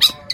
you